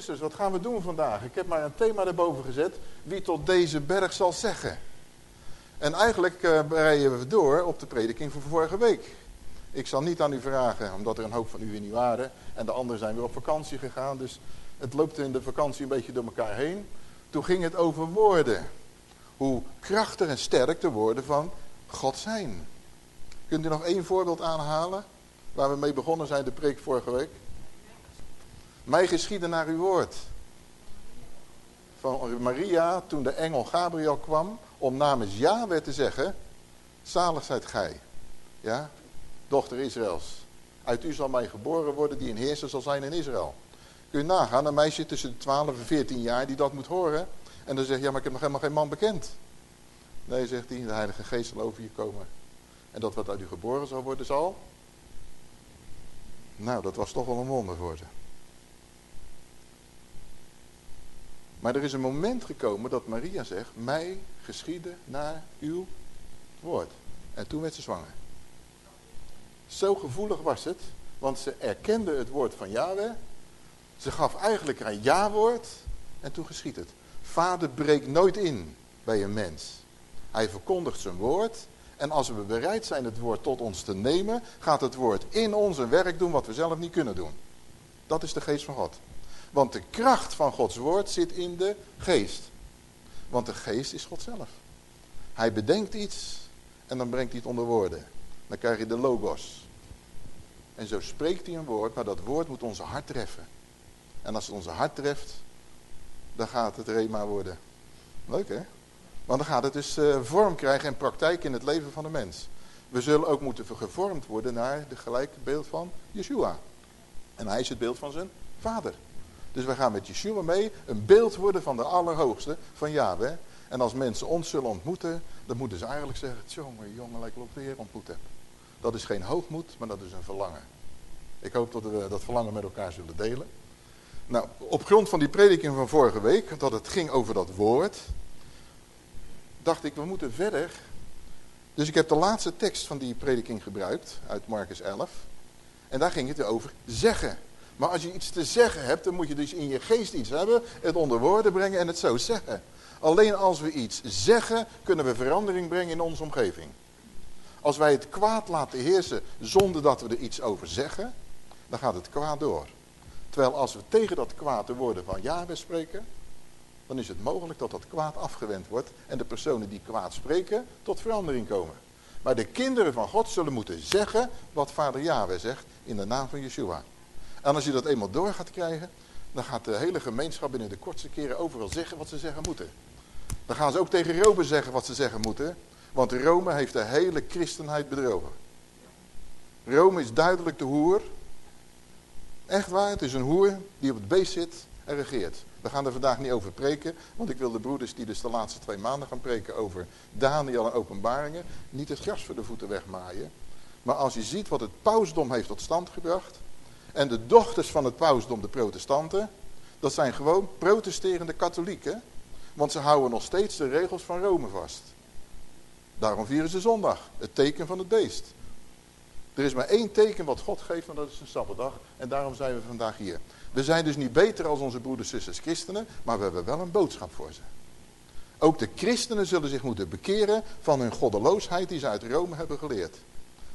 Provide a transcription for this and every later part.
zusters, wat gaan we doen vandaag? Ik heb maar een thema erboven gezet. Wie tot deze berg zal zeggen. En eigenlijk uh, breien we door op de prediking van vorige week. Ik zal niet aan u vragen, omdat er een hoop van u weer niet waren. En de anderen zijn weer op vakantie gegaan. Dus het loopt in de vakantie een beetje door elkaar heen. Toen ging het over woorden. Hoe krachtig en sterk de woorden van God zijn. Kunt u nog één voorbeeld aanhalen? Waar we mee begonnen zijn de preek vorige week. Mij geschieden naar uw woord. Van Maria, toen de engel Gabriel kwam, om namens Yahweh te zeggen, zalig zijt gij. Ja, dochter Israëls. Uit u zal mij geboren worden die een heerser zal zijn in Israël. Kun je nagaan, een meisje tussen de 12 en 14 jaar die dat moet horen. En dan zegt, ja maar ik heb nog helemaal geen man bekend. Nee, zegt hij, de heilige geest zal over je komen. En dat wat uit u geboren zal worden zal. Nou, dat was toch wel een wonder voor ze. Maar er is een moment gekomen dat Maria zegt, mij geschieden naar uw woord. En toen werd ze zwanger. Zo gevoelig was het, want ze erkende het woord van Yahweh. Ze gaf eigenlijk een ja-woord en toen geschiet het. Vader breekt nooit in bij een mens. Hij verkondigt zijn woord en als we bereid zijn het woord tot ons te nemen, gaat het woord in ons een werk doen wat we zelf niet kunnen doen. Dat is de geest van God. Want de kracht van Gods woord zit in de geest. Want de geest is God zelf. Hij bedenkt iets en dan brengt hij het onder woorden. Dan krijg je de logos. En zo spreekt hij een woord, maar dat woord moet onze hart treffen. En als het onze hart treft, dan gaat het rema worden. Leuk hè? Want dan gaat het dus uh, vorm krijgen en praktijk in het leven van de mens. We zullen ook moeten gevormd worden naar de gelijke beeld van Yeshua. En hij is het beeld van zijn vader. Dus we gaan met Yeshua mee een beeld worden van de Allerhoogste, van Yahweh. En als mensen ons zullen ontmoeten, dan moeten ze eigenlijk zeggen, jongen, jongen, lijkt wel op de ontmoet heb. Dat is geen hoogmoed, maar dat is een verlangen. Ik hoop dat we dat verlangen met elkaar zullen delen. Nou, op grond van die prediking van vorige week, dat het ging over dat woord, dacht ik, we moeten verder. Dus ik heb de laatste tekst van die prediking gebruikt, uit Marcus 11. En daar ging het over zeggen. Maar als je iets te zeggen hebt, dan moet je dus in je geest iets hebben, het onder woorden brengen en het zo zeggen. Alleen als we iets zeggen, kunnen we verandering brengen in onze omgeving. Als wij het kwaad laten heersen zonder dat we er iets over zeggen, dan gaat het kwaad door. Terwijl als we tegen dat kwaad de woorden van Yahweh spreken, dan is het mogelijk dat dat kwaad afgewend wordt en de personen die kwaad spreken tot verandering komen. Maar de kinderen van God zullen moeten zeggen wat vader Yahweh zegt in de naam van Yeshua. En als je dat eenmaal door gaat krijgen, dan gaat de hele gemeenschap binnen de kortste keren overal zeggen wat ze zeggen moeten. Dan gaan ze ook tegen Rome zeggen wat ze zeggen moeten. Want Rome heeft de hele christenheid bedrogen. Rome is duidelijk de hoer. Echt waar, het is een hoer die op het beest zit en regeert. We gaan er vandaag niet over preken, want ik wil de broeders die dus de laatste twee maanden gaan preken over Daniel en openbaringen, niet het gras voor de voeten wegmaaien. Maar als je ziet wat het pausdom heeft tot stand gebracht, en de dochters van het pausdom, de protestanten, dat zijn gewoon protesterende katholieken. Want ze houden nog steeds de regels van Rome vast. Daarom vieren ze zondag, het teken van het beest. Er is maar één teken wat God geeft, en dat is een sabbatdag. En daarom zijn we vandaag hier. We zijn dus niet beter als onze broeders, zusters, christenen, maar we hebben wel een boodschap voor ze. Ook de christenen zullen zich moeten bekeren van hun goddeloosheid die ze uit Rome hebben geleerd.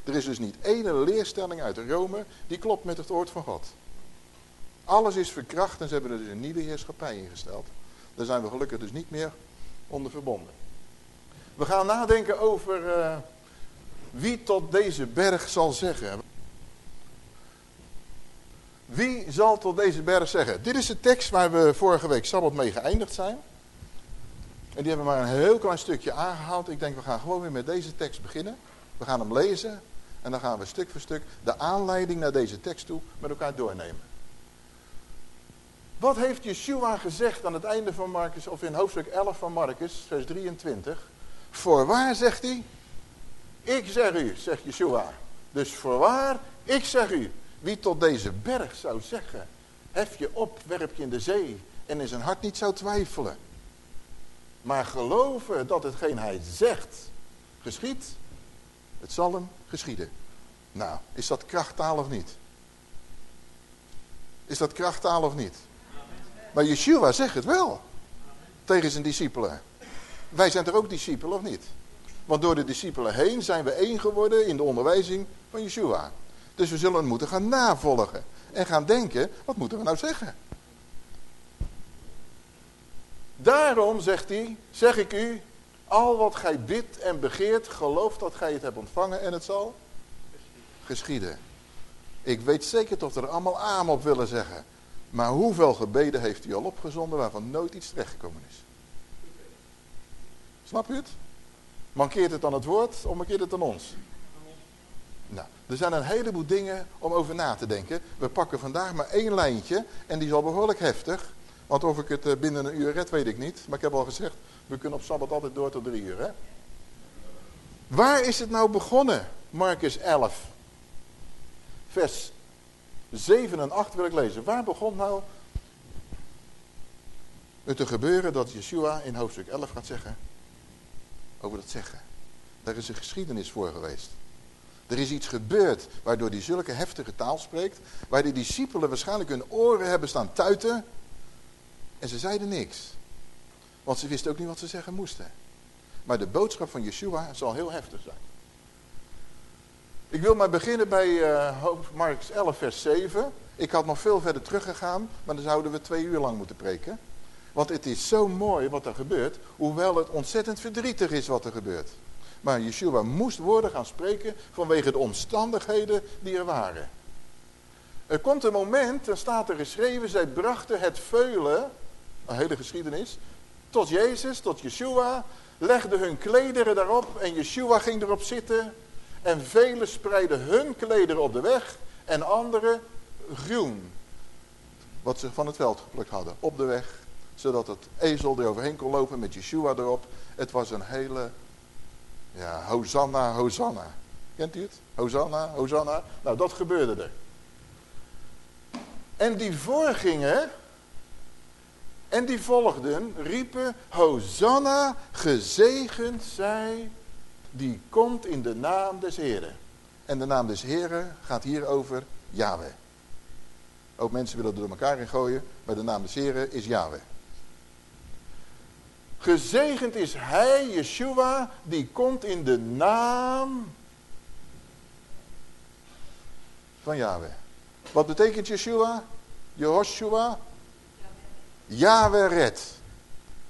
Er is dus niet ene leerstelling uit Rome die klopt met het woord van God. Alles is verkracht en ze hebben er dus een nieuwe heerschappij ingesteld. Daar zijn we gelukkig dus niet meer onder verbonden. We gaan nadenken over uh, wie tot deze berg zal zeggen. Wie zal tot deze berg zeggen? Dit is de tekst waar we vorige week Sabbat mee geëindigd zijn. En die hebben we maar een heel klein stukje aangehaald. Ik denk we gaan gewoon weer met deze tekst beginnen. We gaan hem lezen en dan gaan we stuk voor stuk de aanleiding naar deze tekst toe met elkaar doornemen. Wat heeft Yeshua gezegd aan het einde van Marcus, of in hoofdstuk 11 van Marcus, vers 23? Voorwaar, zegt hij, ik zeg u, zegt Yeshua. Dus voorwaar, ik zeg u, wie tot deze berg zou zeggen, hef je op, werp je in de zee en in zijn hart niet zou twijfelen. Maar geloven dat hetgeen hij zegt geschiet, het zal hem geschieden. Nou, is dat krachttaal of niet? Is dat krachttaal of niet? Maar Yeshua zegt het wel. Tegen zijn discipelen. Wij zijn toch ook discipelen of niet? Want door de discipelen heen zijn we één geworden in de onderwijzing van Yeshua. Dus we zullen moeten gaan navolgen. En gaan denken, wat moeten we nou zeggen? Daarom, zegt hij, zeg ik u, al wat gij bidt en begeert, geloof dat gij het hebt ontvangen en het zal geschieden. Ik weet zeker dat er allemaal aan op willen zeggen. Maar hoeveel gebeden heeft u al opgezonden waarvan nooit iets terechtgekomen is? Snap je het? Mankeert het aan het woord of mankeert het aan ons? Nou, er zijn een heleboel dingen om over na te denken. We pakken vandaag maar één lijntje en die is al behoorlijk heftig. Want of ik het eh, binnen een uur red, weet ik niet. Maar ik heb al gezegd, we kunnen op Sabbat altijd door tot drie uur. Hè? Waar is het nou begonnen? Marcus 11. Vers 7 en 8 wil ik lezen. Waar begon nou het te gebeuren dat Yeshua in hoofdstuk 11 gaat zeggen? Over dat zeggen. Daar is een geschiedenis voor geweest. Er is iets gebeurd waardoor hij zulke heftige taal spreekt. Waar de discipelen waarschijnlijk hun oren hebben staan tuiten. En ze zeiden niks. Want ze wisten ook niet wat ze zeggen moesten. Maar de boodschap van Yeshua zal heel heftig zijn. Ik wil maar beginnen bij uh, Marcus 11 vers 7. Ik had nog veel verder teruggegaan, maar dan zouden we twee uur lang moeten preken. Want het is zo mooi wat er gebeurt, hoewel het ontzettend verdrietig is wat er gebeurt. Maar Yeshua moest woorden gaan spreken vanwege de omstandigheden die er waren. Er komt een moment, dan staat er geschreven, zij brachten het veulen, een hele geschiedenis, tot Jezus, tot Yeshua, legden hun klederen daarop en Yeshua ging erop zitten. En velen spreidden hun klederen op de weg en anderen groen. Wat ze van het veld geplukt hadden, op de weg. Zodat het ezel er overheen kon lopen met Yeshua erop. Het was een hele, ja, Hosanna, Hosanna. Kent u het? Hosanna, Hosanna. Nou, dat gebeurde er. En die voorgingen, en die volgden, riepen, Hosanna, gezegend zij die komt in de naam des Heren. En de naam des Heren gaat hier over Yahweh. Ook mensen willen er door elkaar in gooien, maar de naam des Heren is Yahweh. Gezegend is hij, Yeshua, die komt in de naam van Yahweh. Wat betekent Yeshua? Jehoshua? Yahweh redt.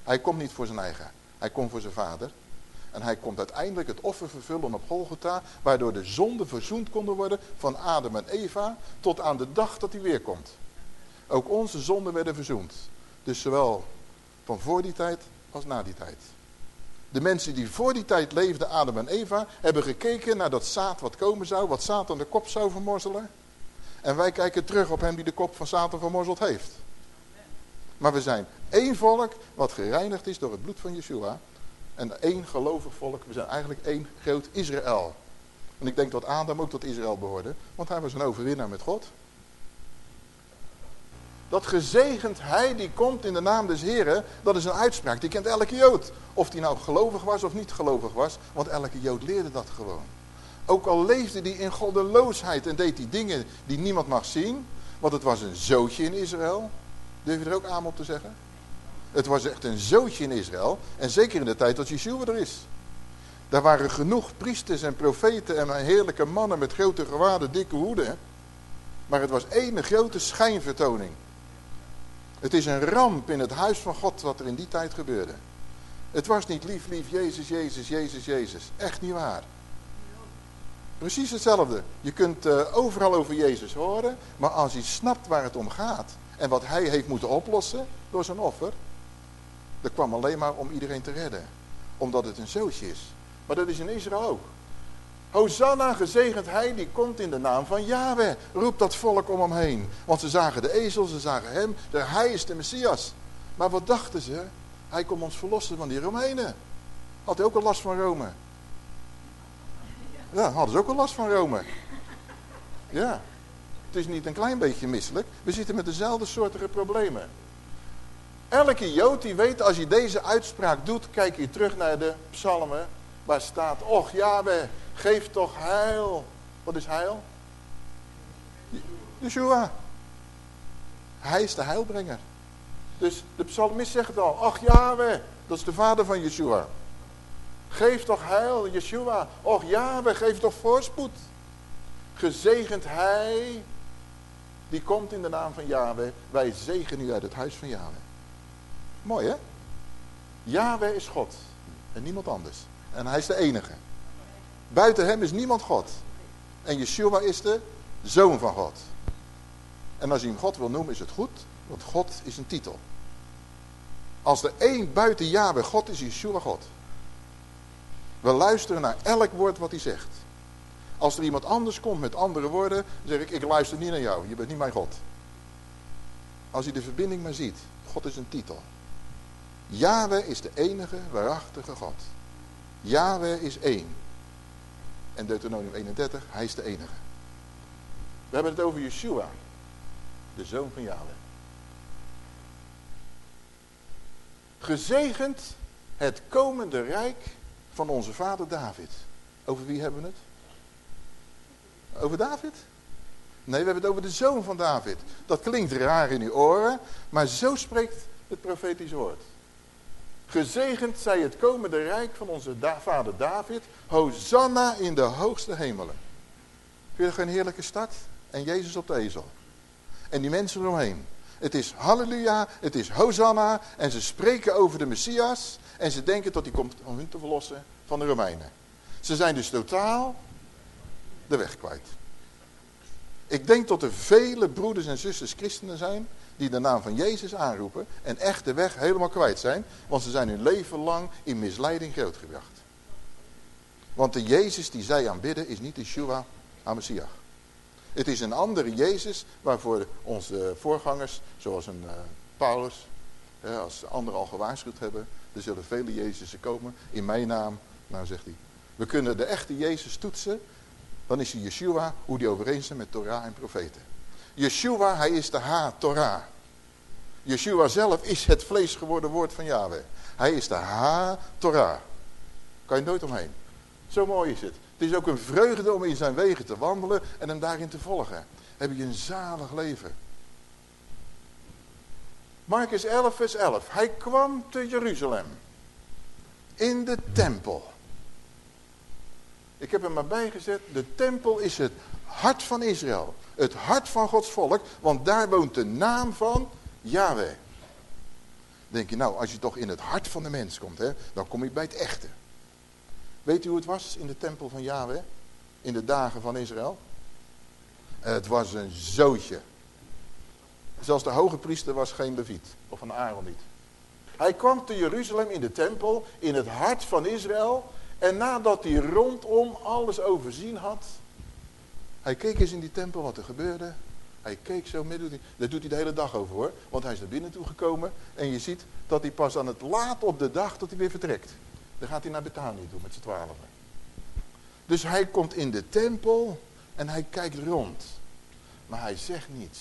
Hij komt niet voor zijn eigen. Hij komt voor zijn vader. En hij komt uiteindelijk het offer vervullen op Golgotha, waardoor de zonden verzoend konden worden van Adam en Eva, tot aan de dag dat hij weer komt. Ook onze zonden werden verzoend. Dus zowel van voor die tijd als na die tijd. De mensen die voor die tijd leefden, Adam en Eva, hebben gekeken naar dat zaad wat komen zou, wat Satan de kop zou vermorzelen. En wij kijken terug op hem die de kop van Satan vermorzeld heeft. Maar we zijn één volk wat gereinigd is door het bloed van Yeshua. En één gelovig volk. We zijn eigenlijk één groot Israël. En ik denk dat Adam ook tot Israël behoorde. Want hij was een overwinnaar met God. Dat gezegend hij die komt in de naam des Heren, dat is een uitspraak. Die kent elke Jood. Of die nou gelovig was of niet gelovig was. Want elke Jood leerde dat gewoon. Ook al leefde hij in goddeloosheid en deed hij dingen die niemand mag zien. Want het was een zootje in Israël. Durf je er ook aan op te zeggen? Het was echt een zootje in Israël. En zeker in de tijd dat Yeshua er is. Daar waren genoeg priesters en profeten en heerlijke mannen met grote gewaden, dikke hoeden. Maar het was één grote schijnvertoning. Het is een ramp in het huis van God wat er in die tijd gebeurde. Het was niet lief, lief, Jezus, Jezus, Jezus, Jezus. Echt niet waar. Precies hetzelfde. Je kunt uh, overal over Jezus horen, maar als je snapt waar het om gaat en wat hij heeft moeten oplossen door zijn offer, dat kwam alleen maar om iedereen te redden. Omdat het een zootje is. Maar dat is in Israël ook. Hosanna, gezegend hij, die komt in de naam van Yahweh. Roept dat volk om hem heen. Want ze zagen de ezel, ze zagen hem. Hij is de Messias. Maar wat dachten ze? Hij komt ons verlossen van die Romeinen. Had hij ook al last van Rome? Ja, hadden ze ook al last van Rome. Ja. Het is niet een klein beetje misselijk. We zitten met dezelfde soortige problemen. Elke Jood die weet, als je deze uitspraak doet, kijk je terug naar de psalmen. Waar staat, och Yahweh, geef toch heil. Wat is heil? Yeshua. Hij is de heilbrenger. Dus de psalmist zegt al, ach Yahweh, dat is de vader van Yeshua. Geef toch heil, Yeshua. Och Yahweh, geef toch voorspoed. Gezegend hij, die komt in de naam van Yahweh. Wij zegenen u uit het huis van Yahweh. Mooi hè? Yahweh is God en niemand anders. En hij is de enige. Buiten hem is niemand God. En Yeshua is de zoon van God. En als je hem God wil noemen is het goed, want God is een titel. Als er één buiten Yahweh God is, Yeshua God. We luisteren naar elk woord wat hij zegt. Als er iemand anders komt met andere woorden, zeg ik, ik luister niet naar jou, je bent niet mijn God. Als je de verbinding maar ziet, God is een titel. Yahweh is de enige waarachtige God. Yahweh is één. En Deuteronomium 31, hij is de enige. We hebben het over Yeshua, de zoon van Yahweh. Gezegend het komende rijk van onze vader David. Over wie hebben we het? Over David? Nee, we hebben het over de zoon van David. Dat klinkt raar in uw oren, maar zo spreekt het profetisch woord. Gezegend zij het komende rijk van onze vader David. Hosanna in de hoogste hemelen. Vind je geen heerlijke stad? En Jezus op de ezel. En die mensen eromheen. Het is halleluja, het is hosanna. En ze spreken over de Messias. En ze denken dat hij komt om hun te verlossen van de Romeinen. Ze zijn dus totaal de weg kwijt. Ik denk dat er vele broeders en zusters christenen zijn die de naam van Jezus aanroepen en echt de weg helemaal kwijt zijn, want ze zijn hun leven lang in misleiding grootgebracht. Want de Jezus die zij aanbidden is niet Yeshua HaMashiach. Het is een andere Jezus waarvoor onze voorgangers, zoals een uh, Paulus, als anderen al gewaarschuwd hebben, er zullen vele Jezusen komen in mijn naam. Nou zegt hij, we kunnen de echte Jezus toetsen, dan is hij Yeshua, hoe die overeenstemt met Torah en profeten. Yeshua, hij is de Ha-Torah. Yeshua zelf is het vlees geworden woord van Yahweh. Hij is de Ha-Torah. Kan je nooit omheen. Zo mooi is het. Het is ook een vreugde om in zijn wegen te wandelen en hem daarin te volgen. Heb je een zalig leven. Marcus 11 vers 11. Hij kwam te Jeruzalem. In de tempel. Ik heb er maar bijgezet. De tempel is het hart van Israël. Het hart van Gods volk. Want daar woont de naam van Yahweh. Denk je nou, als je toch in het hart van de mens komt. Hè, dan kom je bij het echte. Weet u hoe het was in de tempel van Yahweh? In de dagen van Israël? Het was een zootje. Zelfs de hoge priester was geen leviet. Of een Aaron niet. Hij kwam te Jeruzalem in de tempel. In het hart van Israël. En nadat hij rondom alles overzien had. Hij keek eens in die tempel wat er gebeurde. Hij keek zo midden. Dat doet hij de hele dag over hoor. Want hij is naar binnen toe gekomen. En je ziet dat hij pas aan het laat op de dag dat hij weer vertrekt. Dan gaat hij naar Betanië toe met z'n twaalfen. Dus hij komt in de tempel en hij kijkt rond. Maar hij zegt niets.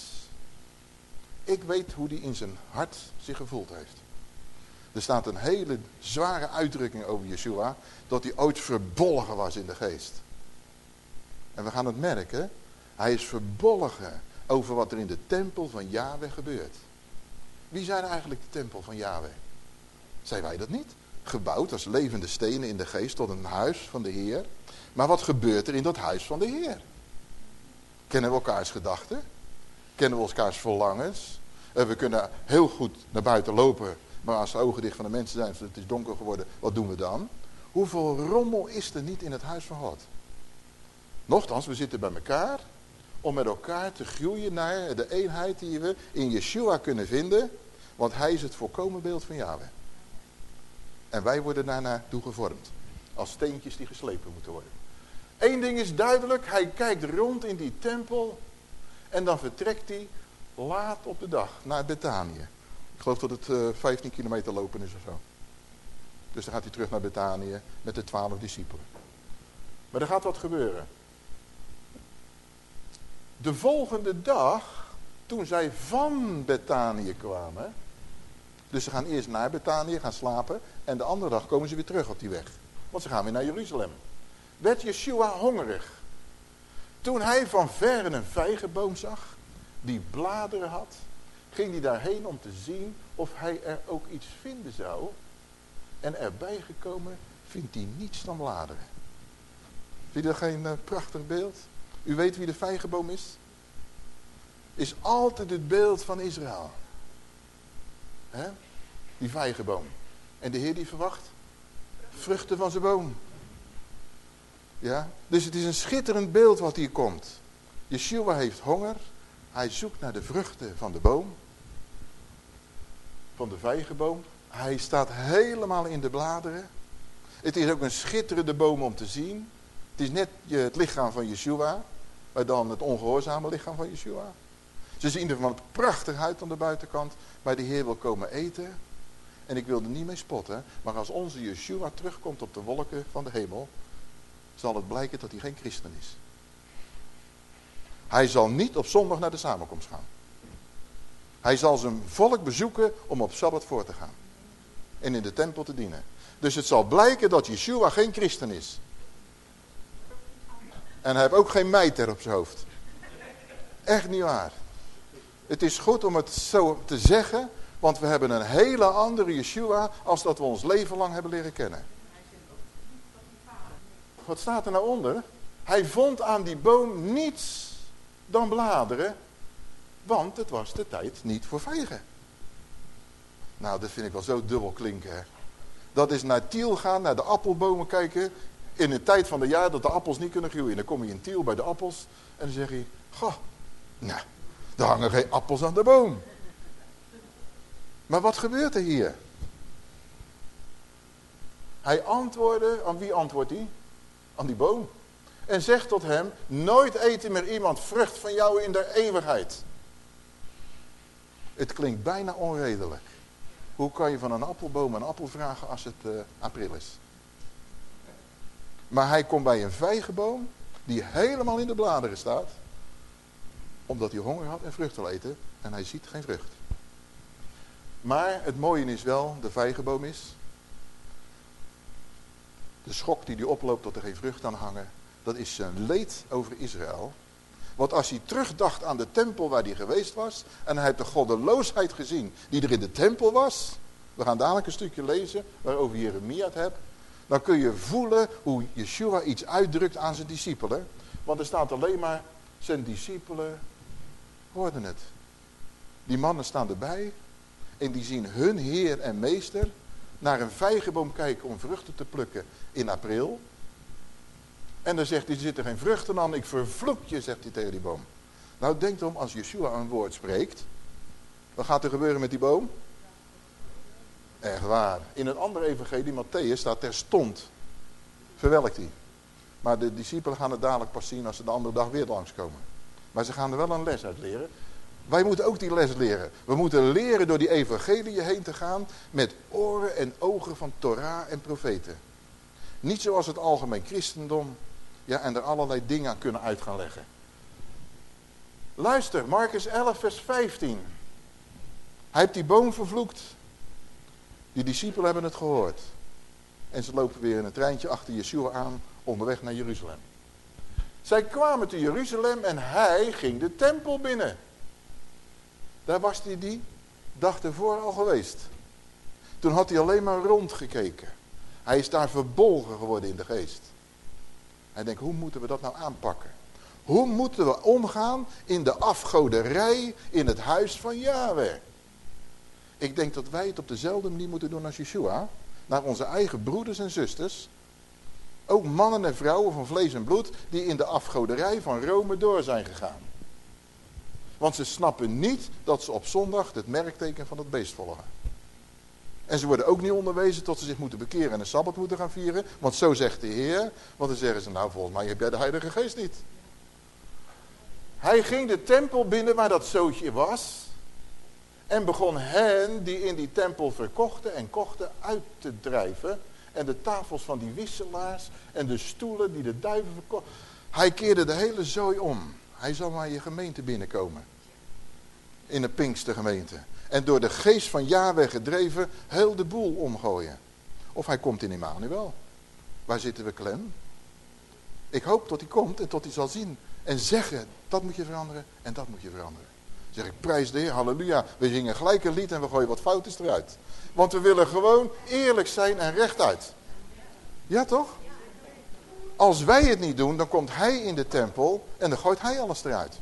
Ik weet hoe hij in zijn hart zich gevoeld heeft. Er staat een hele zware uitdrukking over Yeshua. Dat hij ooit verbolgen was in de geest. En we gaan het merken. Hij is verbolgen over wat er in de tempel van Yahweh gebeurt. Wie zijn eigenlijk de tempel van Yahweh? Zijn wij dat niet? Gebouwd als levende stenen in de geest tot een huis van de Heer. Maar wat gebeurt er in dat huis van de Heer? Kennen we elkaars gedachten? Kennen we elkaars verlangens? En we kunnen heel goed naar buiten lopen. Maar als de ogen dicht van de mensen zijn, het is donker geworden, wat doen we dan? Hoeveel rommel is er niet in het huis van God? Nochtans, we zitten bij elkaar om met elkaar te groeien naar de eenheid die we in Yeshua kunnen vinden. Want hij is het volkomen beeld van Yahweh. En wij worden daarna toe gevormd. Als steentjes die geslepen moeten worden. Eén ding is duidelijk. Hij kijkt rond in die tempel. En dan vertrekt hij laat op de dag naar Betanië. Geloof dat het uh, eh, 15 kilometer lopen is of zo. Dus dan gaat hij terug naar Betanië met de twaalf discipelen. Maar er gaat wat gebeuren. De volgende dag, toen zij van Betanië kwamen. Dus ze gaan eerst naar Betanië, gaan slapen. En de andere dag komen ze weer terug op die weg. Want ze gaan weer naar Jeruzalem. Werd Yeshua hongerig. Toen hij van ver een vijgenboom zag, die bladeren had, ging hij daarheen om te zien of hij er ook iets vinden zou. En erbij gekomen vindt hij niets dan bladeren. Vind je dat geen uh, prachtig beeld? U weet wie de vijgenboom is? Is altijd het beeld van Israël. He? Die vijgenboom. En de Heer die verwacht vruchten van zijn boom. Ja? Dus het is een schitterend beeld wat hier komt. Yeshua heeft honger. Hij zoekt naar de vruchten van de boom. Van de vijgenboom. Hij staat helemaal in de bladeren. Het is ook een schitterende boom om te zien. Het is net het lichaam van Yeshua. Maar dan het ongehoorzame lichaam van Yeshua. Ze zien er van prachtig uit aan de buitenkant. Maar de Heer wil komen eten. En ik wil er niet mee spotten. Maar als onze Yeshua terugkomt op de wolken van de hemel. Zal het blijken dat hij geen christen is. Hij zal niet op zondag naar de samenkomst gaan. Hij zal zijn volk bezoeken om op Sabbat voor te gaan. En in de tempel te dienen. Dus het zal blijken dat Yeshua geen christen is. En hij heeft ook geen mijter op zijn hoofd. Echt niet waar. Het is goed om het zo te zeggen, want we hebben een hele andere Yeshua als dat we ons leven lang hebben leren kennen. Wat staat er nou onder? Hij vond aan die boom niets dan bladeren, want het was de tijd niet voor vijgen. Nou, dat vind ik wel zo dubbel klinken. Hè? Dat is naar Tiel gaan, naar de appelbomen kijken. In een tijd van het jaar dat de appels niet kunnen groeien. Dan kom je in Tiel bij de appels en dan zeg je... Goh, nou, er hangen geen appels aan de boom. Maar wat gebeurt er hier? Hij antwoordde, aan wie antwoordt hij? Aan die boom. En zegt tot hem, nooit eten meer iemand vrucht van jou in de eeuwigheid. Het klinkt bijna onredelijk. Hoe kan je van een appelboom een appel vragen als het uh, april is? Maar hij komt bij een vijgenboom die helemaal in de bladeren staat. Omdat hij honger had en vrucht wil eten. En hij ziet geen vrucht. Maar het mooie is wel, de vijgenboom is. De schok die hij oploopt dat er geen vrucht aan hangen. Dat is zijn leed over Israël. Want als hij terugdacht aan de tempel waar hij geweest was. En hij heeft de goddeloosheid gezien die er in de tempel was. We gaan dadelijk een stukje lezen waarover Jeremia het hebt. Dan kun je voelen hoe Yeshua iets uitdrukt aan zijn discipelen. Want er staat alleen maar zijn discipelen hoorden het. Die mannen staan erbij. En die zien hun heer en meester naar een vijgenboom kijken om vruchten te plukken in april. En dan zegt hij, er zitten geen vruchten aan, ik vervloek je, zegt hij tegen die boom. Nou, denk erom, als Yeshua een woord spreekt, wat gaat er gebeuren met die boom? Echt waar. In een andere evangelie, Matthäus, staat terstond. Verwelkt hij. Maar de discipelen gaan het dadelijk pas zien als ze de andere dag weer langskomen. Maar ze gaan er wel een les uit leren. Wij moeten ook die les leren. We moeten leren door die evangelie heen te gaan met oren en ogen van Torah en profeten. Niet zoals het algemeen christendom ja, en er allerlei dingen aan kunnen uit gaan leggen. Luister, Marcus 11 vers 15. Hij heeft die boom vervloekt. Die discipelen hebben het gehoord. En ze lopen weer in een treintje achter Yeshua aan onderweg naar Jeruzalem. Zij kwamen te Jeruzalem en hij ging de tempel binnen. Daar was hij die dag ervoor al geweest. Toen had hij alleen maar rondgekeken. Hij is daar verbolgen geworden in de geest. Hij denkt, hoe moeten we dat nou aanpakken? Hoe moeten we omgaan in de afgoderij in het huis van Yahweh? Ik denk dat wij het op dezelfde manier moeten doen als Yeshua. Naar onze eigen broeders en zusters. Ook mannen en vrouwen van vlees en bloed die in de afgoderij van Rome door zijn gegaan. Want ze snappen niet dat ze op zondag het merkteken van het beest volgen. En ze worden ook niet onderwezen tot ze zich moeten bekeren en een Sabbat moeten gaan vieren. Want zo zegt de Heer. Want dan zeggen ze, nou volgens mij heb jij de Heilige Geest niet. Hij ging de tempel binnen waar dat zootje was. En begon hen die in die tempel verkochten en kochten uit te drijven. En de tafels van die wisselaars en de stoelen die de duiven verkochten. Hij keerde de hele zooi om. Hij zal maar je gemeente binnenkomen. In de Pinkstergemeente. En door de geest van Yahweh gedreven heel de boel omgooien. Of hij komt in Emmanuel. Waar zitten we klem? Ik hoop dat hij komt en tot hij zal zien. En zeggen, dat moet je veranderen en dat moet je veranderen. Zeg ik, prijs de Heer, halleluja. We zingen gelijk een lied en we gooien wat foutjes eruit. Want we willen gewoon eerlijk zijn en rechtuit. Ja toch? Als wij het niet doen, dan komt hij in de tempel en dan gooit hij alles eruit.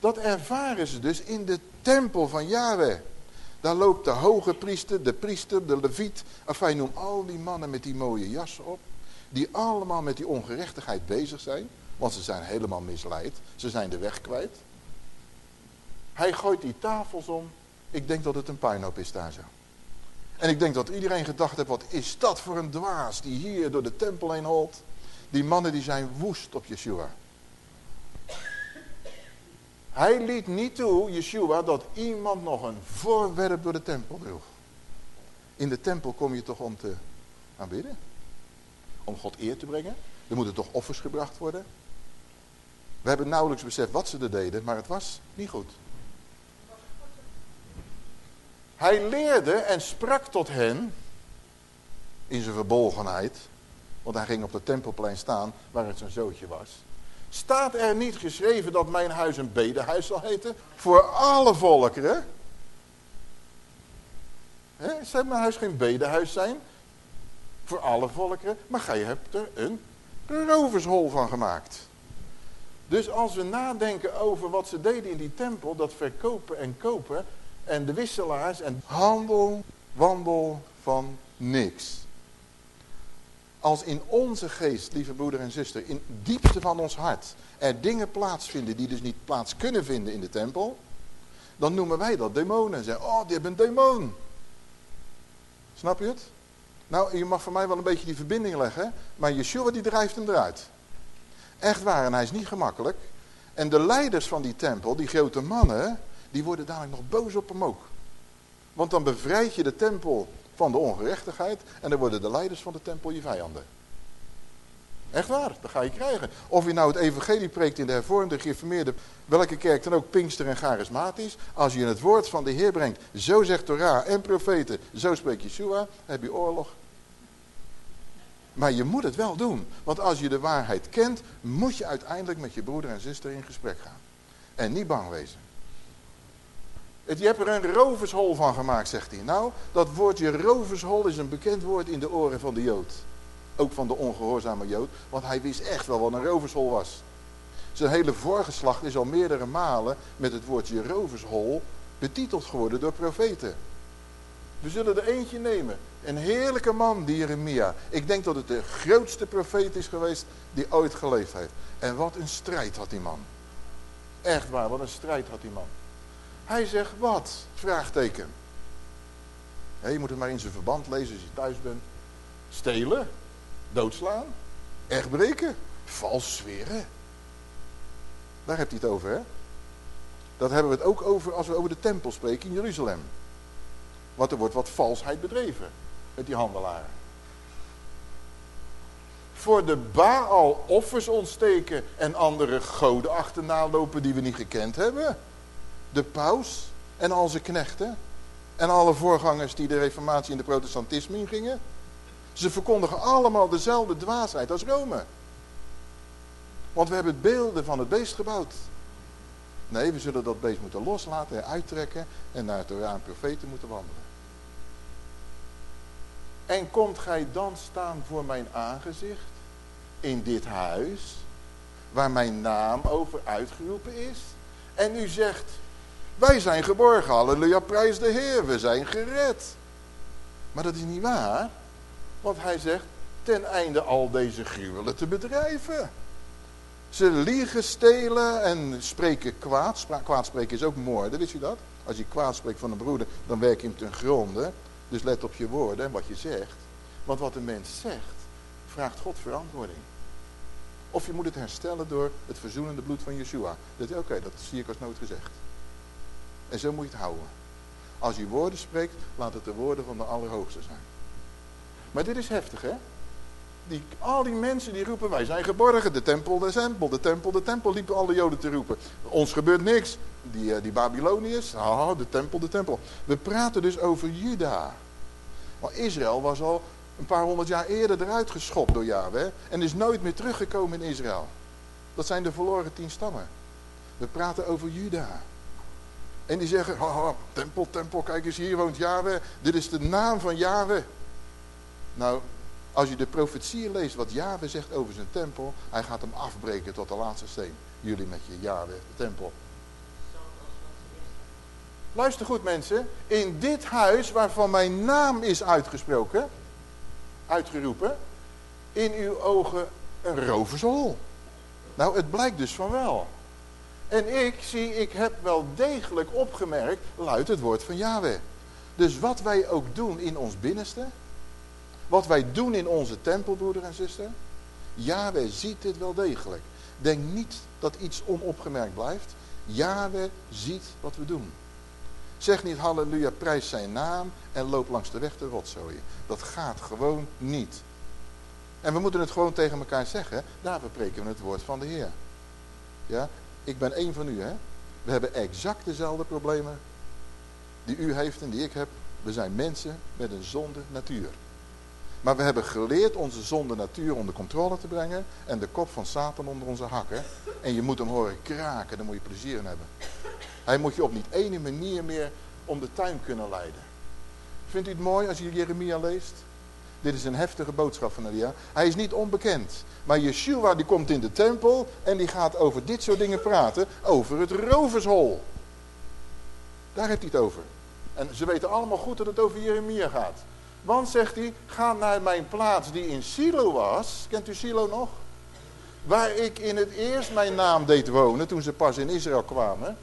Dat ervaren ze dus in de tempel van Yahweh. Daar loopt de hoge priester, de priester, de leviet. Enfin, noem al die mannen met die mooie jassen op. Die allemaal met die ongerechtigheid bezig zijn. Want ze zijn helemaal misleid. Ze zijn de weg kwijt. Hij gooit die tafels om. Ik denk dat het een puinhoop is daar zo. En ik denk dat iedereen gedacht heeft, wat is dat voor een dwaas die hier door de tempel heen holt. Die mannen die zijn woest op Yeshua. Hij liet niet toe, Yeshua, dat iemand nog een voorwerp door de tempel droeg. In de tempel kom je toch om te aanbidden? Om God eer te brengen? Er moeten toch offers gebracht worden? We hebben nauwelijks beseft wat ze er deden, maar het was niet goed. Hij leerde en sprak tot hen in zijn verbolgenheid. Want hij ging op het tempelplein staan waar het zijn zootje was. Staat er niet geschreven dat mijn huis een bedehuis zal heten? Voor alle volkeren. Zou mijn huis geen bedehuis zijn? Voor alle volkeren. Maar gij hebt er een rovershol van gemaakt. Dus als we nadenken over wat ze deden in die tempel, dat verkopen en kopen en de wisselaars en handel, wandel van niks. Als in onze geest, lieve broeder en zuster, in diepte van ons hart er dingen plaatsvinden die dus niet plaats kunnen vinden in de tempel, dan noemen wij dat demonen. En zeggen, oh, die hebben een demon. Snap je het? Nou, je mag voor mij wel een beetje die verbinding leggen, maar Yeshua die drijft hem eruit. Echt waar, en hij is niet gemakkelijk. En de leiders van die tempel, die grote mannen, die worden dadelijk nog boos op hem ook. Want dan bevrijd je de tempel van de ongerechtigheid en dan worden de leiders van de tempel je vijanden. Echt waar, dat ga je krijgen. Of je nou het evangelie preekt in de hervormde, gereformeerde, welke kerk dan ook, pinkster en charismatisch. Als je het woord van de Heer brengt, zo zegt Torah en profeten, zo spreekt Yeshua, heb je oorlog. Maar je moet het wel doen. Want als je de waarheid kent, moet je uiteindelijk met je broeder en zuster in gesprek gaan. En niet bang wezen. Je hebt er een rovershol van gemaakt, zegt hij. Nou, dat woordje rovershol is een bekend woord in de oren van de Jood. Ook van de ongehoorzame Jood, want hij wist echt wel wat een rovershol was. Zijn hele voorgeslacht is al meerdere malen met het woordje rovershol betiteld geworden door profeten. We zullen er eentje nemen. Een heerlijke man, Jeremia. Ik denk dat het de grootste profeet is geweest die ooit geleefd heeft. En wat een strijd had die man. Echt waar, wat een strijd had die man. Hij zegt, wat? Vraagteken. je moet het maar in zijn verband lezen als je thuis bent. Stelen, doodslaan, echtbreken, vals zweren. Daar hebt hij het over, hè? Dat hebben we het ook over als we over de tempel spreken in Jeruzalem. Want er wordt wat valsheid bedreven met die handelaren. Voor de Baal offers ontsteken en andere goden achterna lopen die we niet gekend hebben de paus en al zijn knechten en alle voorgangers die de reformatie en de protestantisme ingingen. Ze verkondigen allemaal dezelfde dwaasheid als Rome. Want we hebben beelden van het beest gebouwd. Nee, we zullen dat beest moeten loslaten en uittrekken en naar het Torah profeten moeten wandelen. En komt gij dan staan voor mijn aangezicht in dit huis, waar mijn naam over uitgeroepen is, en u zegt, wij zijn geborgen, halleluja, prijs de Heer, we zijn gered. Maar dat is niet waar, want hij zegt, ten einde al deze gruwelen te bedrijven. Ze liegen, stelen en spreken kwaad. Kwaad spreken is ook moorden, wist u dat? Als je kwaad spreekt van een broeder, dan werk je hem ten gronde. Dus let op je woorden en wat je zegt. Want wat een mens zegt, vraagt God verantwoording. Of je moet het herstellen door het verzoenende bloed van Yeshua. Oké, dat zie ik als nooit gezegd. En zo moet je het houden. Als je woorden spreekt, laat het de woorden van de Allerhoogste zijn. Maar dit is heftig, hè? Die, al die mensen die roepen, wij zijn geborgen, de tempel, de tempel, de tempel, de tempel, liepen alle joden te roepen. Ons gebeurt niks. Die, uh, die Babyloniërs, ah, de tempel, de tempel. We praten dus over Juda. Maar Israël was al een paar honderd jaar eerder eruit geschopt door Yahweh. En is nooit meer teruggekomen in Israël. Dat zijn de verloren tien stammen. We praten over Juda. En die zeggen, tempel, tempel, kijk eens hier woont Yahweh. Dit is de naam van Yahweh. Nou, als je de profetieën leest wat Yahweh zegt over zijn tempel. Hij gaat hem afbreken tot de laatste steen. Jullie met je Yahweh, de tempel. Luister goed mensen. In dit huis waarvan mijn naam is uitgesproken. Uitgeroepen. In uw ogen een rovershol. Nou, het blijkt dus van wel. En ik zie, ik heb wel degelijk opgemerkt, luidt het woord van Yahweh. Dus wat wij ook doen in ons binnenste, wat wij doen in onze tempel, broeder en zuster, Yahweh ziet dit wel degelijk. Denk niet dat iets onopgemerkt blijft. Yahweh ziet wat we doen. Zeg niet halleluja, prijs zijn naam en loop langs de weg te rotzooien. Dat gaat gewoon niet. En we moeten het gewoon tegen elkaar zeggen. Daarvoor preken we het woord van de Heer. Ja, ik ben één van u, hè. We hebben exact dezelfde problemen die u heeft en die ik heb. We zijn mensen met een zonde natuur. Maar we hebben geleerd onze zonde natuur onder controle te brengen en de kop van Satan onder onze hakken. En je moet hem horen kraken, daar moet je plezier in hebben. Hij moet je op niet ene manier meer om de tuin kunnen leiden. Vindt u het mooi als je Jeremia leest? Dit is een heftige boodschap van Elia. Hij is niet onbekend. Maar Yeshua die komt in de tempel en die gaat over dit soort dingen praten. Over het rovershol. Daar heeft hij het over. En ze weten allemaal goed dat het over Jeremia gaat. Want, zegt hij, ga naar mijn plaats die in Silo was. Kent u Silo nog? Waar ik in het eerst mijn naam deed wonen toen ze pas in Israël kwamen.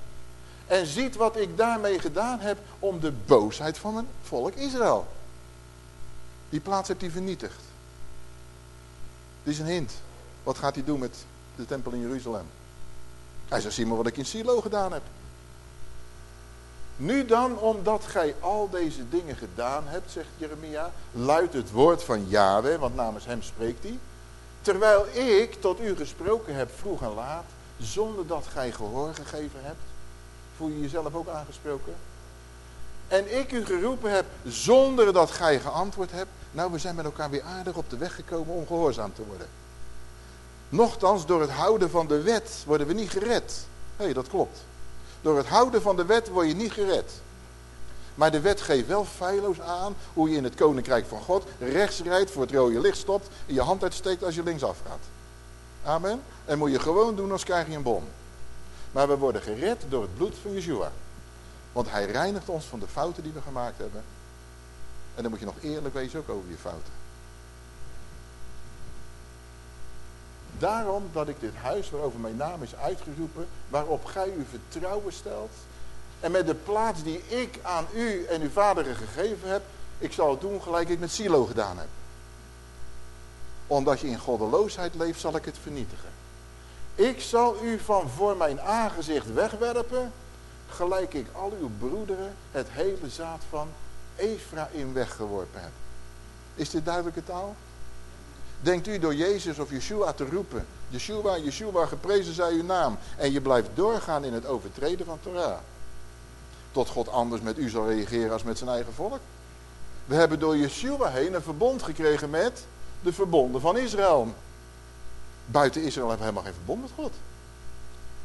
En ziet wat ik daarmee gedaan heb om de boosheid van mijn volk Israël. Die plaats heeft hij vernietigd. Dit is een hint. Wat gaat hij doen met de tempel in Jeruzalem? Hij zegt, zie maar wat ik in Silo gedaan heb. Nu dan, omdat gij al deze dingen gedaan hebt, zegt Jeremia, luidt het woord van Yahweh, want namens hem spreekt hij. Terwijl ik tot u gesproken heb vroeg en laat, zonder dat gij gehoor gegeven hebt. Voel je jezelf ook aangesproken? En ik u geroepen heb zonder dat gij geantwoord hebt. Nou, we zijn met elkaar weer aardig op de weg gekomen om gehoorzaam te worden. Nochtans, door het houden van de wet worden we niet gered. Hé, hey, dat klopt. Door het houden van de wet word je niet gered. Maar de wet geeft wel feilloos aan hoe je in het koninkrijk van God rechts rijdt, voor het rode licht stopt en je hand uitsteekt als je linksaf gaat. Amen. En moet je gewoon doen als krijg je een bom. Maar we worden gered door het bloed van Yeshua. Want hij reinigt ons van de fouten die we gemaakt hebben. En dan moet je nog eerlijk wezen ook over je fouten. Daarom dat ik dit huis waarover mijn naam is uitgeroepen, waarop gij uw vertrouwen stelt. En met de plaats die ik aan u en uw vaderen gegeven heb, ik zal het doen gelijk ik met Silo gedaan heb. Omdat je in goddeloosheid leeft, zal ik het vernietigen. Ik zal u van voor mijn aangezicht wegwerpen, gelijk ik al uw broederen het hele zaad van Ephraim weggeworpen heb. Is dit duidelijke taal? Denkt u door Jezus of Yeshua te roepen, Yeshua, Yeshua, geprezen zij uw naam, en je blijft doorgaan in het overtreden van Torah, tot God anders met u zal reageren als met zijn eigen volk? We hebben door Yeshua heen een verbond gekregen met de verbonden van Israël. Buiten Israël hebben we helemaal geen verbond met God.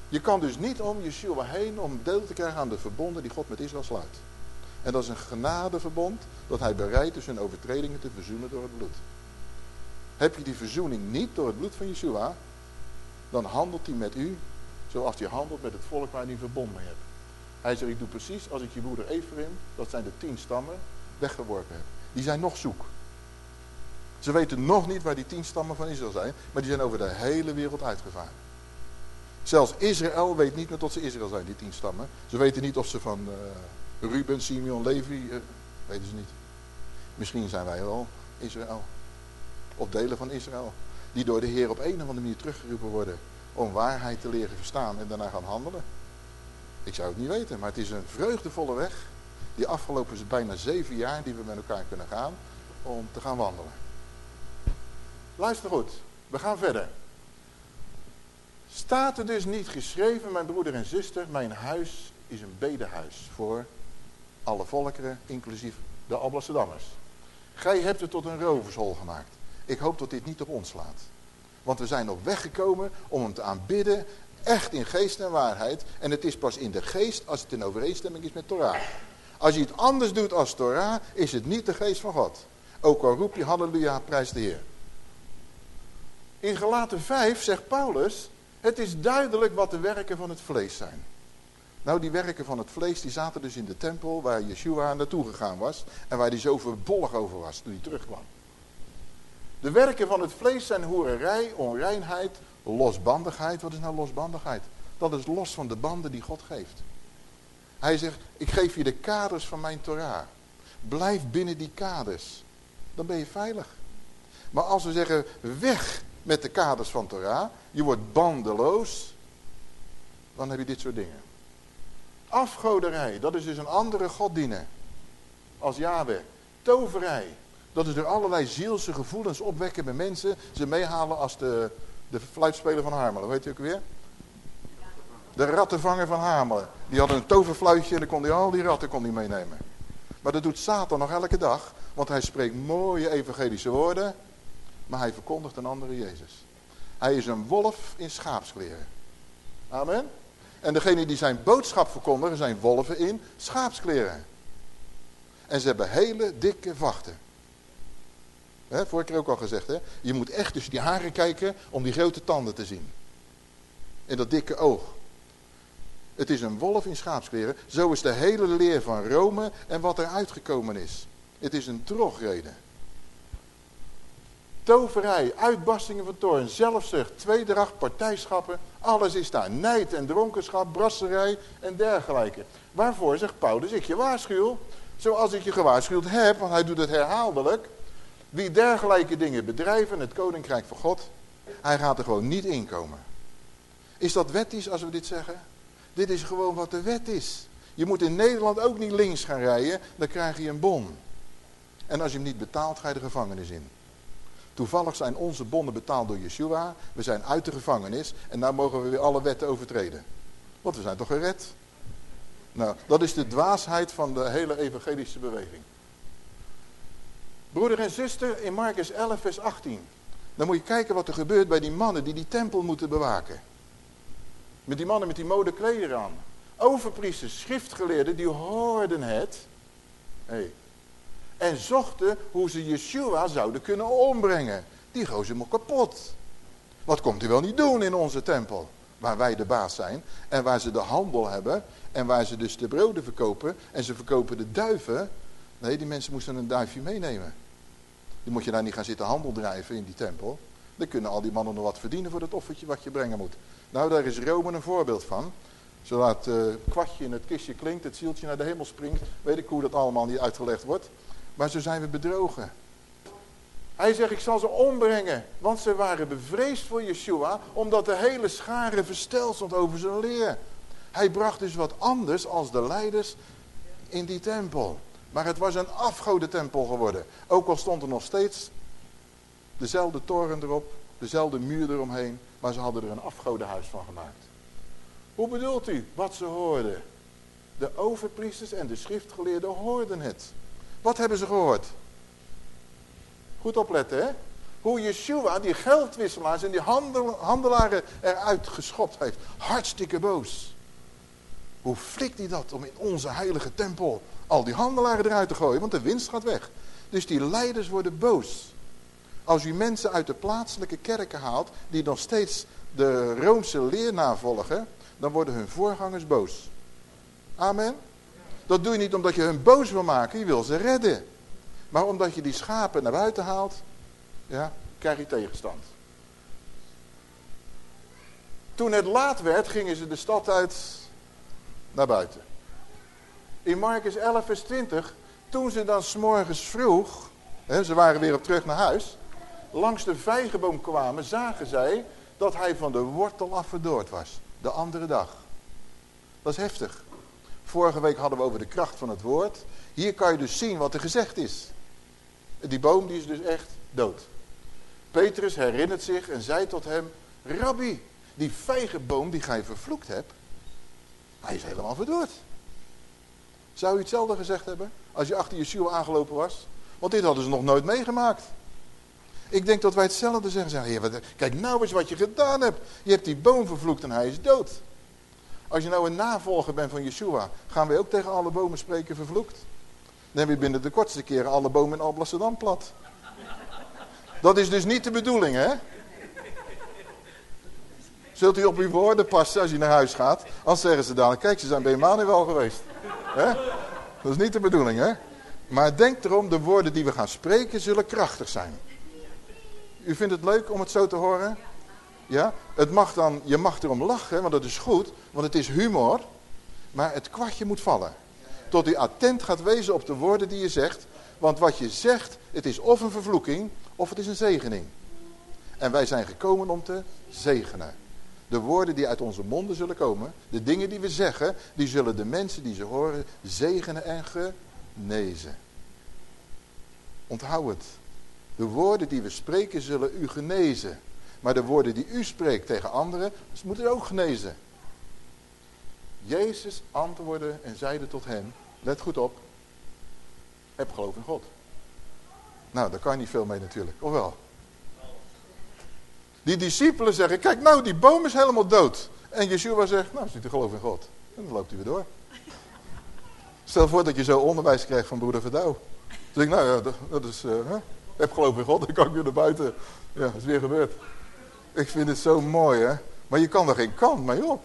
Je kan dus niet om Yeshua heen om deel te krijgen aan de verbonden die God met Israël sluit. En dat is een genadeverbond dat hij bereid is hun overtredingen te verzoenen door het bloed. Heb je die verzoening niet door het bloed van Yeshua, dan handelt hij met u zoals hij handelt met het volk waar hij een verbond mee hebt. Hij zegt, ik doe precies als ik je broeder Ephraim, dat zijn de tien stammen, weggeworpen heb. Die zijn nog zoek. Ze weten nog niet waar die tien stammen van Israël zijn, maar die zijn over de hele wereld uitgevaren. Zelfs Israël weet niet meer tot ze Israël zijn, die tien stammen. Ze weten niet of ze van uh, Ruben, Simeon, Levi, uh, weten ze niet. Misschien zijn wij wel Israël. Of delen van Israël. Die door de Heer op een of andere manier teruggeroepen worden. Om waarheid te leren verstaan en daarna gaan handelen. Ik zou het niet weten, maar het is een vreugdevolle weg. Die afgelopen bijna zeven jaar die we met elkaar kunnen gaan. Om te gaan wandelen. Luister goed, we gaan verder. Staat er dus niet geschreven, mijn broeder en zuster, mijn huis is een bedehuis voor alle volkeren, inclusief de Alblasserdammers. Gij hebt het tot een rovershol gemaakt. Ik hoop dat dit niet op ons slaat. Want we zijn op weg gekomen om hem te aanbidden Echt in geest en waarheid. En het is pas in de geest als het in overeenstemming is met Torah. Als je iets anders doet als Torah, is het niet de geest van God. Ook al roep je halleluja, prijs de Heer. In Galaten 5 zegt Paulus, het is duidelijk wat de werken van het vlees zijn. Nou, die werken van het vlees, die zaten dus in de tempel waar Yeshua naartoe gegaan was. En waar hij zo verbollig over was toen hij terugkwam. De werken van het vlees zijn hoererij, onreinheid, losbandigheid. Wat is nou losbandigheid? Dat is los van de banden die God geeft. Hij zegt, ik geef je de kaders van mijn Torah. Blijf binnen die kaders. Dan ben je veilig. Maar als we zeggen, weg met de kaders van Torah. Je wordt bandeloos. Dan heb je dit soort dingen. Afgoderij, dat is dus een andere god dienen. Als Yahweh. Toverij, dat is door allerlei zielse gevoelens opwekken bij mensen. Ze meehalen als de, de fluitspeler van Harmelen. Weet u ook weer? De rattenvanger van Hamelen. Die had een toverfluitje en dan kon hij al die ratten kon hij meenemen. Maar dat doet Satan nog elke dag. Want hij spreekt mooie evangelische woorden. Maar hij verkondigt een andere Jezus. Hij is een wolf in schaapskleren. Amen. En degene die zijn boodschap verkondigen zijn wolven in schaapskleren. En ze hebben hele dikke vachten. Vorige keer ook al gezegd. Hè? Je moet echt tussen die haren kijken om die grote tanden te zien. En dat dikke oog. Het is een wolf in schaapskleren. Zo is de hele leer van Rome en wat er uitgekomen is. Het is een drogreden. Toverij, uitbarstingen van toorn, zelfzucht, tweedracht, partijschappen. Alles is daar. Nijd en dronkenschap, brasserij en dergelijke. Waarvoor zegt Paulus, ik je waarschuw. Zoals ik je gewaarschuwd heb, want hij doet het herhaaldelijk. Wie dergelijke dingen bedrijven, het koninkrijk van God, hij gaat er gewoon niet inkomen. Is dat wettisch als we dit zeggen? Dit is gewoon wat de wet is. Je moet in Nederland ook niet links gaan rijden, dan krijg je een bon. En als je hem niet betaalt, ga je de gevangenis in. Toevallig zijn onze bonnen betaald door Yeshua. We zijn uit de gevangenis en nou mogen we weer alle wetten overtreden. Want we zijn toch gered? Nou, dat is de dwaasheid van de hele evangelische beweging. Broeder en zuster, in Marcus 11 vers 18. Dan moet je kijken wat er gebeurt bij die mannen die die tempel moeten bewaken. Met die mannen met die mode klederen aan. Overpriesters, schriftgeleerden, die hoorden het. Hey. En zochten hoe ze Yeshua zouden kunnen ombrengen. Die gozer helemaal kapot. Wat komt hij wel niet doen in onze tempel? Waar wij de baas zijn. En waar ze de handel hebben. En waar ze dus de broden verkopen. En ze verkopen de duiven. Nee, die mensen moesten een duifje meenemen. Die moet je daar niet gaan zitten handel drijven in die tempel. Dan kunnen al die mannen nog wat verdienen voor het offertje wat je brengen moet. Nou, daar is Rome een voorbeeld van. Zodat het uh, kwartje in het kistje klinkt, het zieltje naar de hemel springt. Weet ik hoe dat allemaal niet uitgelegd wordt. Maar zo zijn we bedrogen. Hij zegt, ik zal ze ombrengen. Want ze waren bevreesd voor Yeshua. Omdat de hele schare versteld stond over zijn leer. Hij bracht dus wat anders als de leiders in die tempel. Maar het was een afgodentempel geworden. Ook al stond er nog steeds dezelfde toren erop. Dezelfde muur eromheen. Maar ze hadden er een afgodenhuis van gemaakt. Hoe bedoelt u wat ze hoorden? De overpriesters en de schriftgeleerden hoorden het. Wat hebben ze gehoord? Goed opletten, hè? Hoe Yeshua die geldwisselaars en die handel, handelaren eruit geschopt heeft. Hartstikke boos. Hoe flikt hij dat om in onze heilige tempel al die handelaren eruit te gooien? Want de winst gaat weg. Dus die leiders worden boos. Als u mensen uit de plaatselijke kerken haalt die nog steeds de Roomse leer navolgen, dan worden hun voorgangers boos. Amen. Dat doe je niet omdat je hun boos wil maken, je wil ze redden. Maar omdat je die schapen naar buiten haalt, ja, krijg je tegenstand. Toen het laat werd, gingen ze de stad uit naar buiten. In Marcus 11 vers 20, toen ze dan s'morgens vroeg, hè, ze waren weer op terug naar huis, langs de vijgenboom kwamen, zagen zij dat hij van de wortel af verdoord was. De andere dag. Dat is heftig. Vorige week hadden we over de kracht van het woord. Hier kan je dus zien wat er gezegd is. Die boom die is dus echt dood. Petrus herinnert zich en zei tot hem, Rabbi, die vijgenboom die gij vervloekt hebt, hij is helemaal verdoord. Zou u hetzelfde gezegd hebben als je achter Yeshua aangelopen was? Want dit hadden ze nog nooit meegemaakt. Ik denk dat wij hetzelfde zeggen. zeggen heer, kijk nou eens wat je gedaan hebt. Je hebt die boom vervloekt en hij is dood. Als je nou een navolger bent van Yeshua, gaan we ook tegen alle bomen spreken vervloekt? Dan heb je binnen de kortste keren alle bomen in Alblasserdam plat. Dat is dus niet de bedoeling, hè? Zult u op uw woorden passen als je naar huis gaat? Anders zeggen ze dan, kijk, ze zijn bij Emmanuel geweest. He? Dat is niet de bedoeling, hè? Maar denk erom, de woorden die we gaan spreken zullen krachtig zijn. U vindt het leuk om het zo te horen? Ja? Het mag dan, je mag erom lachen, want dat is goed, want het is humor. Maar het kwartje moet vallen. Tot u attent gaat wezen op de woorden die je zegt. Want wat je zegt, het is of een vervloeking, of het is een zegening. En wij zijn gekomen om te zegenen. De woorden die uit onze monden zullen komen, de dingen die we zeggen, die zullen de mensen die ze horen zegenen en genezen. Onthoud het. De woorden die we spreken zullen u genezen. Maar de woorden die u spreekt tegen anderen, moeten ook genezen. Jezus antwoordde en zeide tot hen, let goed op, heb geloof in God. Nou, daar kan je niet veel mee natuurlijk, of wel? Die discipelen zeggen, kijk nou, die boom is helemaal dood. En Yeshua zegt, nou, zit u geloof in God. En dan loopt hij weer door. Stel voor dat je zo onderwijs krijgt van broeder Verdouw. Dan denk ik, nou ja, dat, is, uh, heb geloof in God, dan kan ik weer naar buiten. Ja, dat is weer gebeurd. Ik vind het zo mooi, hè. Maar je kan er geen kant mee op.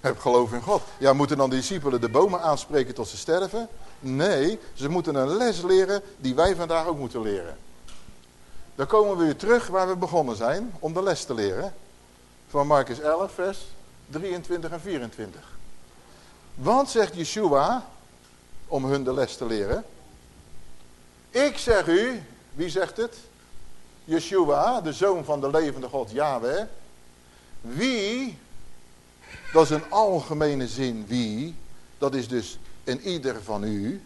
Heb geloof in God. Ja, moeten dan de discipelen de bomen aanspreken tot ze sterven? Nee, ze moeten een les leren die wij vandaag ook moeten leren. Dan komen we weer terug waar we begonnen zijn om de les te leren. Van Marcus 11, vers 23 en 24. Want, zegt Yeshua, om hun de les te leren. Ik zeg u, wie zegt het? Yeshua, de zoon van de levende God, Yahweh. Wie, dat is een algemene zin, wie, dat is dus in ieder van u.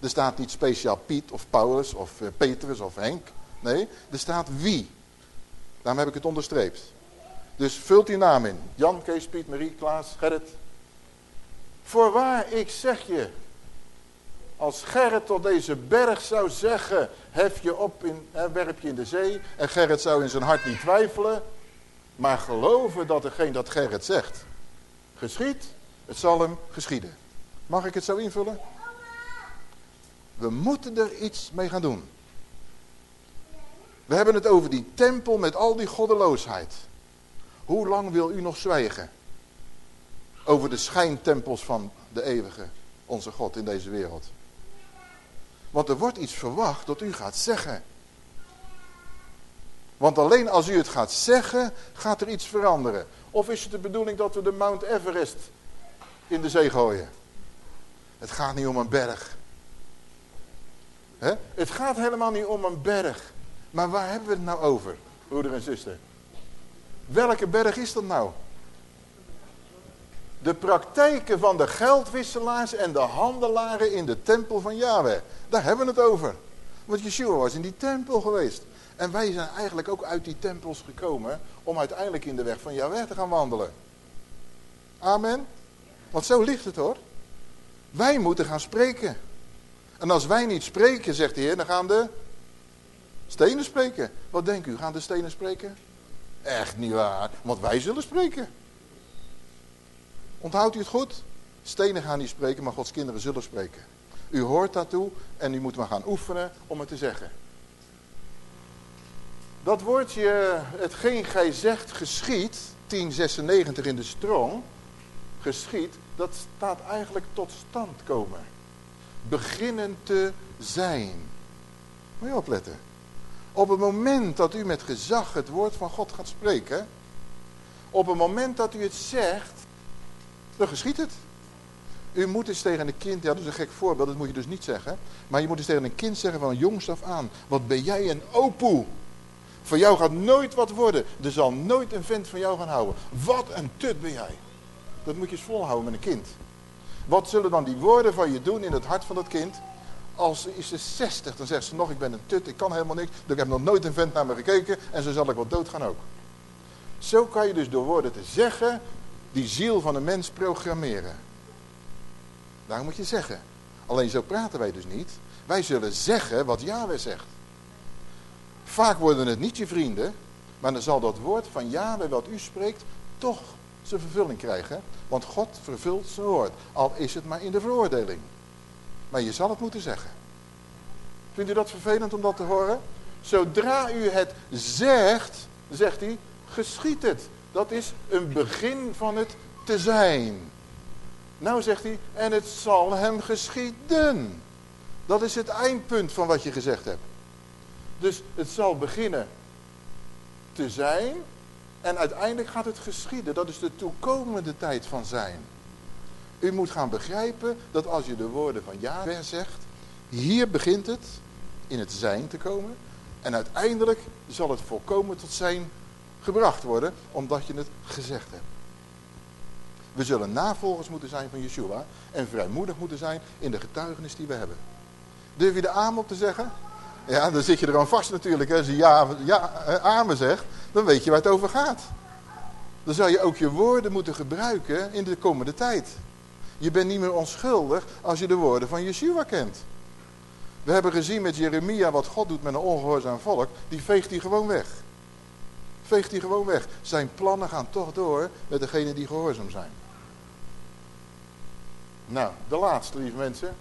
Er staat niet speciaal Piet of Paulus of uh, Petrus of Henk. Nee, er staat wie. Daarom heb ik het onderstreept. Dus vult die naam in. Jan, Kees, Piet, Marie, Klaas, Gerrit. Voorwaar, ik zeg je. Als Gerrit tot deze berg zou zeggen, hef je op, in, werp je in de zee. En Gerrit zou in zijn hart niet twijfelen. Maar geloven dat degene dat Gerrit zegt, geschiet, het zal hem geschieden. Mag ik het zo invullen? We moeten er iets mee gaan doen. We hebben het over die tempel met al die goddeloosheid. Hoe lang wil u nog zwijgen? Over de schijntempels van de eeuwige, onze God in deze wereld. Want er wordt iets verwacht dat u gaat zeggen. Want alleen als u het gaat zeggen, gaat er iets veranderen. Of is het de bedoeling dat we de Mount Everest in de zee gooien? Het gaat niet om een berg. Het gaat helemaal niet om een berg. Maar waar hebben we het nou over, broeder en zuster? Welke berg is dat nou? De praktijken van de geldwisselaars en de handelaren in de tempel van Yahweh. Daar hebben we het over. Want Yeshua was in die tempel geweest. En wij zijn eigenlijk ook uit die tempels gekomen om uiteindelijk in de weg van Yahweh te gaan wandelen. Amen. Want zo ligt het hoor. Wij moeten gaan spreken. En als wij niet spreken, zegt de Heer, dan gaan de Stenen spreken. Wat denkt u? Gaan de stenen spreken? Echt niet waar. Want wij zullen spreken. Onthoudt u het goed? Stenen gaan niet spreken, maar Gods kinderen zullen spreken. U hoort daartoe en u moet maar gaan oefenen om het te zeggen. Dat woordje, hetgeen gij zegt geschiet, 1096 in de strong, geschiet, dat staat eigenlijk tot stand komen. Beginnen te zijn. Moet je opletten. Op het moment dat u met gezag het woord van God gaat spreken. Op het moment dat u het zegt. Dan geschiet het. U moet eens tegen een kind, ja dat is een gek voorbeeld, dat moet je dus niet zeggen. Maar je moet eens tegen een kind zeggen van jongs af aan. Wat ben jij een opoe. Van jou gaat nooit wat worden. Er zal nooit een vent van jou gaan houden. Wat een tut ben jij. Dat moet je eens volhouden met een kind. Wat zullen dan die woorden van je doen in het hart van dat kind? Als is ze 60, dan zegt ze nog, ik ben een tut, ik kan helemaal niks. Ik heb nog nooit een vent naar me gekeken en zo zal ik wel doodgaan ook. Zo kan je dus door woorden te zeggen, die ziel van een mens programmeren. Daarom moet je zeggen. Alleen zo praten wij dus niet. Wij zullen zeggen wat Yahweh zegt. Vaak worden het niet je vrienden, maar dan zal dat woord van Yahweh wat u spreekt toch zijn vervulling krijgen. Want God vervult zijn woord, al is het maar in de veroordeling. Maar je zal het moeten zeggen. Vindt u dat vervelend om dat te horen? Zodra u het zegt, zegt hij, geschiet het. Dat is een begin van het te zijn. Nou zegt hij, en het zal hem geschieden. Dat is het eindpunt van wat je gezegd hebt. Dus het zal beginnen te zijn en uiteindelijk gaat het geschieden. Dat is de toekomende tijd van zijn. U moet gaan begrijpen dat als je de woorden van Yahweh zegt, hier begint het in het zijn te komen. En uiteindelijk zal het volkomen tot zijn gebracht worden, omdat je het gezegd hebt. We zullen navolgers moeten zijn van Yeshua en vrijmoedig moeten zijn in de getuigenis die we hebben. Durf je de amen op te zeggen? Ja, dan zit je er aan vast natuurlijk. Als je ja, ja, eh, amen zegt, dan weet je waar het over gaat. Dan zou je ook je woorden moeten gebruiken in de komende tijd. Je bent niet meer onschuldig als je de woorden van Yeshua kent. We hebben gezien met Jeremia wat God doet met een ongehoorzaam volk. Die veegt hij gewoon weg. Veegt hij gewoon weg. Zijn plannen gaan toch door met degenen die gehoorzaam zijn. Nou, de laatste, lieve mensen.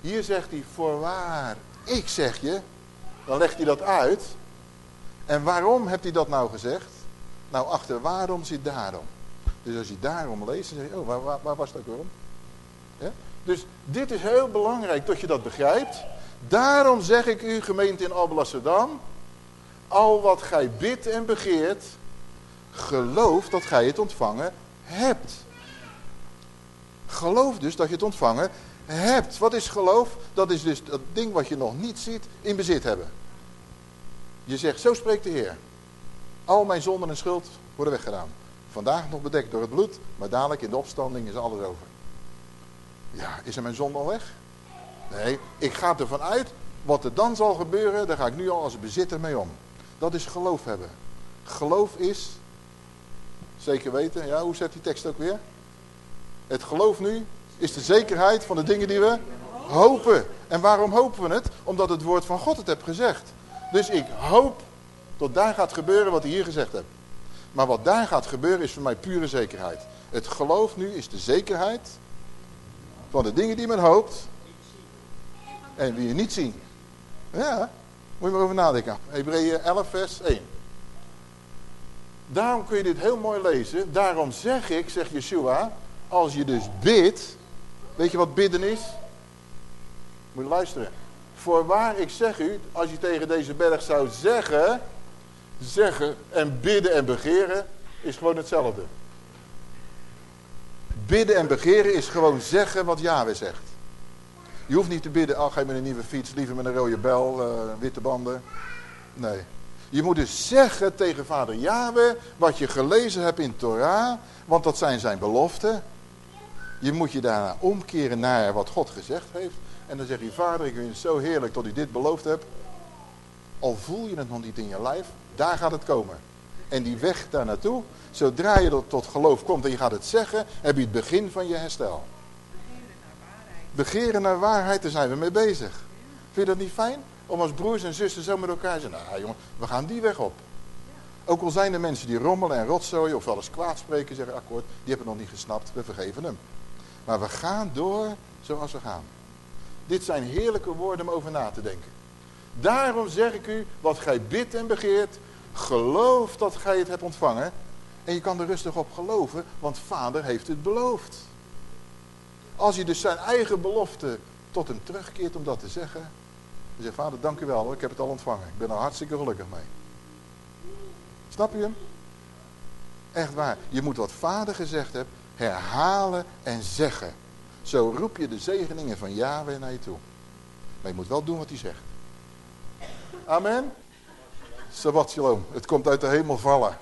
Hier zegt hij, voorwaar, ik zeg je. Dan legt hij dat uit. En waarom heeft hij dat nou gezegd? Nou, achter waarom zit daarom. Dus als je daarom leest, dan zeg je, oh, waar, waar, waar was dat waarom? Ja? Dus dit is heel belangrijk dat je dat begrijpt. Daarom zeg ik u, gemeente in Alblasserdam, al wat gij bidt en begeert, geloof dat gij het ontvangen hebt. Geloof dus dat je het ontvangen hebt. Wat is geloof? Dat is dus dat ding wat je nog niet ziet in bezit hebben. Je zegt, zo spreekt de Heer. Al mijn zonden en schuld worden weggedaan. Vandaag nog bedekt door het bloed, maar dadelijk in de opstanding is alles over. Ja, is er mijn zonde al weg? Nee, ik ga ervan uit, wat er dan zal gebeuren, daar ga ik nu al als bezitter mee om. Dat is geloof hebben. Geloof is, zeker weten, ja, hoe zet die tekst ook weer? Het geloof nu is de zekerheid van de dingen die we hopen. En waarom hopen we het? Omdat het woord van God het heeft gezegd. Dus ik hoop tot daar gaat gebeuren wat hij hier gezegd heeft. Maar wat daar gaat gebeuren is voor mij pure zekerheid. Het geloof nu is de zekerheid van de dingen die men hoopt. En wie je niet zien. Ja, moet je maar over nadenken. Hebreeën 11 vers 1. Daarom kun je dit heel mooi lezen. Daarom zeg ik, zegt Yeshua, als je dus bidt, weet je wat bidden is? Moet je luisteren. Voorwaar, ik zeg u, als je tegen deze berg zou zeggen, zeggen en bidden en begeren, is gewoon hetzelfde. Bidden en begeren is gewoon zeggen wat Yahweh zegt. Je hoeft niet te bidden, oh, je met een nieuwe fiets, liever met een rode bel, uh, witte banden. Nee. Je moet dus zeggen tegen vader Yahweh wat je gelezen hebt in Torah, want dat zijn zijn beloften. Je moet je daarna omkeren naar wat God gezegd heeft. En dan zeg je, vader, ik vind het zo heerlijk dat u dit beloofd hebt. Al voel je het nog niet in je lijf, daar gaat het komen. En die weg daar naartoe, zodra je tot geloof komt en je gaat het zeggen, heb je het begin van je herstel. Begeren naar waarheid, daar zijn we mee bezig. Vind je dat niet fijn? Om als broers en zussen zo met elkaar te zeggen, nou jongen, we gaan die weg op. Ook al zijn er mensen die rommelen en rotzooien of wel eens kwaad spreken, zeggen akkoord, die hebben nog niet gesnapt, we vergeven hem. Maar we gaan door zoals we gaan. Dit zijn heerlijke woorden om over na te denken. Daarom zeg ik u, wat gij bidt en begeert, geloof dat gij het hebt ontvangen. En je kan er rustig op geloven, want vader heeft het beloofd. Als je dus zijn eigen belofte tot hem terugkeert om dat te zeggen. Dan zegt vader, dank u wel ik heb het al ontvangen. Ik ben er hartstikke gelukkig mee. Snap je hem? Echt waar. Je moet wat vader gezegd hebt, herhalen en zeggen. Zo roep je de zegeningen van Yahweh naar je toe. Maar je moet wel doen wat hij zegt. Amen. Sabbat shalom. Het komt uit de hemel vallen.